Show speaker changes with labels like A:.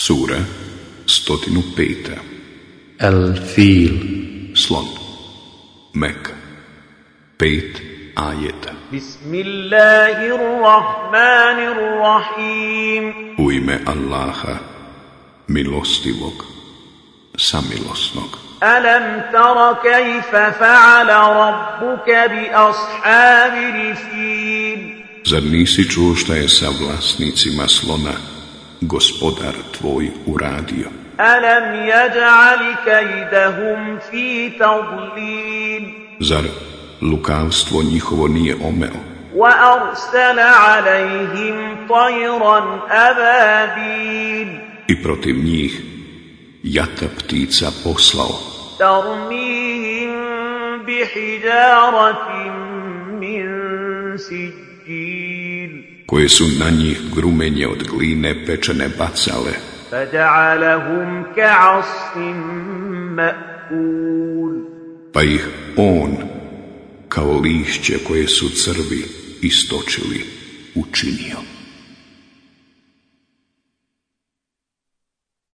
A: Sura 105.
B: El Fil.
A: Slon. Mek. Pet ajeta
C: Bismillahirrahmanirrahim.
A: U ime Allaha milostivog samilosnog.
C: Alam tara kajfa fa'ala rabbuka bi ashabi
A: Zar nisi čuo šta je sa vlasnicima slona? gospodar tvoj uradio.
C: Alam yaj'al kaydahum fi tadlil.
A: Zar lukavstvo njihovo nije omeo?
C: Wa arsala alayhim tayran ababil.
A: I protiv njih jata ptica poslao.
C: Tarmihim bihijaratin min sijil.
A: koje su na njih grumenje od gline pečene bacale,
C: فجعلهم كعصف مأكول
A: pa ih on, kao lišće koje su crvi istočili, učinio.